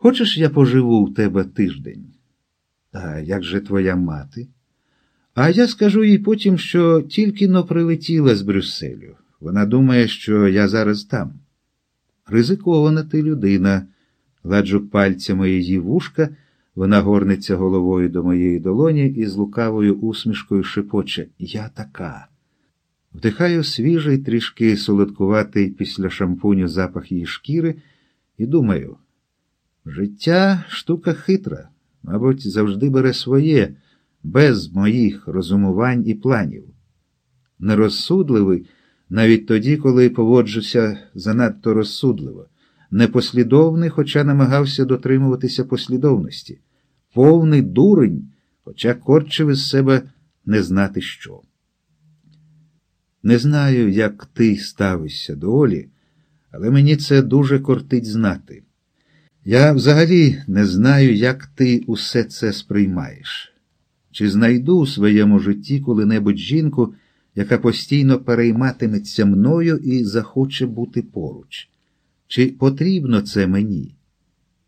Хочеш, я поживу у тебе тиждень? А як же твоя мати? А я скажу їй потім, що тільки но прилетіла з Брюсселю. Вона думає, що я зараз там. Ризикована ти людина, ладжу пальцями її вушка, вона горниться головою до моєї долоні і з лукавою усмішкою шепоче Я така. Вдихаю свіжий, трішки солодкуватий після шампуню запах її шкіри, і думаю, життя штука хитра, мабуть, завжди бере своє, без моїх розумувань і планів. Нерозсудливий навіть тоді, коли поводжуся занадто розсудливо, непослідовний, хоча намагався дотримуватися послідовності, повний дурень, хоча корчив із себе не знати що. Не знаю, як ти ставишся до Олі, але мені це дуже кортить знати. Я взагалі не знаю, як ти усе це сприймаєш. Чи знайду у своєму житті коли-небудь жінку, яка постійно перейматиметься мною і захоче бути поруч? Чи потрібно це мені?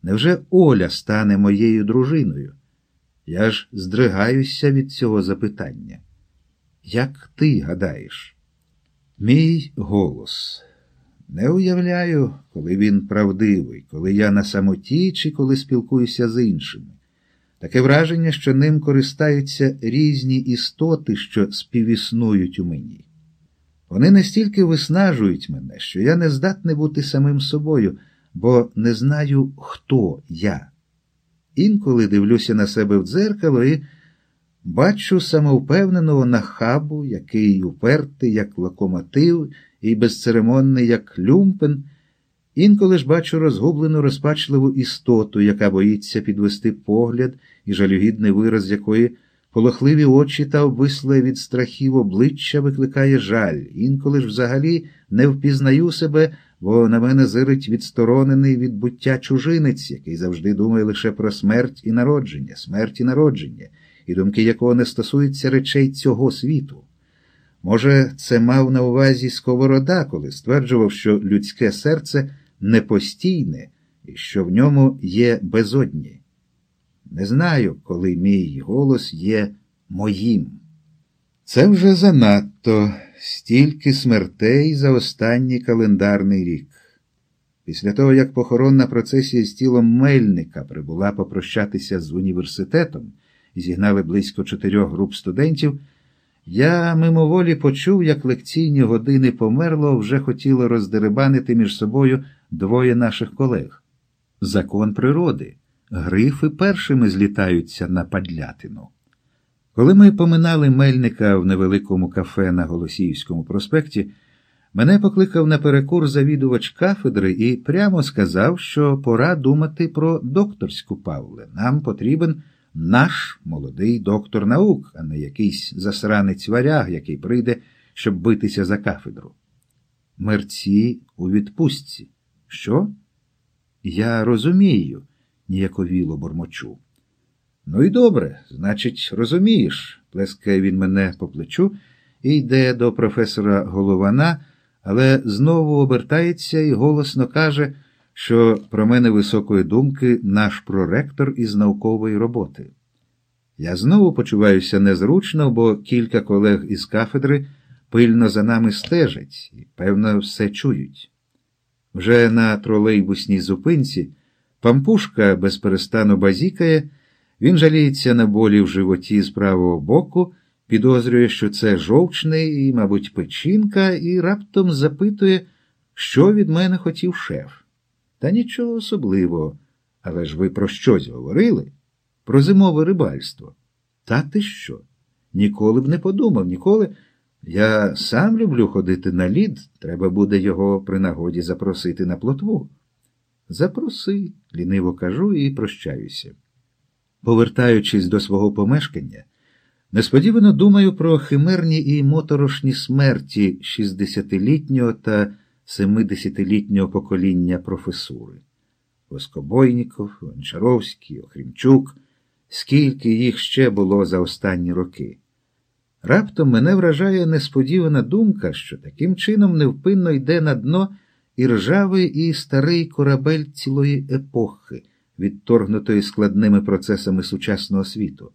Невже Оля стане моєю дружиною? Я ж здригаюся від цього запитання. Як ти гадаєш? Мій голос. Не уявляю, коли він правдивий, коли я на самоті чи коли спілкуюся з іншими. Таке враження, що ним користаються різні істоти, що співіснують у мені. Вони настільки виснажують мене, що я не здатний бути самим собою, бо не знаю, хто я. Інколи дивлюся на себе в дзеркало і бачу самовпевненого нахабу, який упертий, як локомотив, і безцеремонний, як люмпен. Інколи ж бачу розгублену розпачливу істоту, яка боїться підвести погляд і жалюгідний вираз якої полохливі очі та обвисле від страхів обличчя викликає жаль. Інколи ж взагалі не впізнаю себе, бо на мене зирить відсторонений від буття чужинець, який завжди думає лише про смерть і народження, смерть і народження, і думки якого не стосуються речей цього світу. Може, це мав на увазі Сковорода, коли стверджував, що людське серце непостійне і що в ньому є безодні. Не знаю, коли мій голос є моїм. Це вже занадто стільки смертей за останній календарний рік. Після того, як похоронна процесія з тілом Мельника прибула попрощатися з університетом зігнали близько чотирьох груп студентів, я мимоволі почув, як лекційні години померло вже хотіло роздеребанити між собою двоє наших колег. Закон природи. Грифи першими злітаються на падлятину. Коли ми поминали мельника в невеликому кафе на Голосіївському проспекті, мене покликав на перекур завідувач кафедри і прямо сказав, що пора думати про докторську Павле. Нам потрібен наш молодий доктор наук, а не якийсь засранець варяг, який прийде, щоб битися за кафедру. Мерці у відпустці. Що? Я розумію, ніяковіло бормочу. Ну і добре, значить, розумієш, плескає він мене по плечу і йде до професора Голована, але знову обертається і голосно каже, що про мене високої думки наш проректор із наукової роботи. Я знову почуваюся незручно, бо кілька колег із кафедри пильно за нами стежать і, певно, все чують. Вже на тролейбусній зупинці пампушка безперестану базікає, він жаліється на болі в животі з правого боку, підозрює, що це жовчний і, мабуть, печінка, і раптом запитує, що від мене хотів шеф. Та нічого особливого. Але ж ви про щось говорили? Про зимове рибальство. Та ти що? Ніколи б не подумав, ніколи. Я сам люблю ходити на лід, треба буде його при нагоді запросити на плотву. Запроси, ліниво кажу і прощаюся. Повертаючись до свого помешкання, несподівано думаю про химерні і моторошні смерті 60-літнього та 70-літнього покоління професури. Воскобойніков, Гончаровський, Охрімчук, скільки їх ще було за останні роки. Раптом мене вражає несподівана думка, що таким чином невпинно йде на дно і ржавий і старий корабель цілої епохи, відторгнутої складними процесами сучасного світу.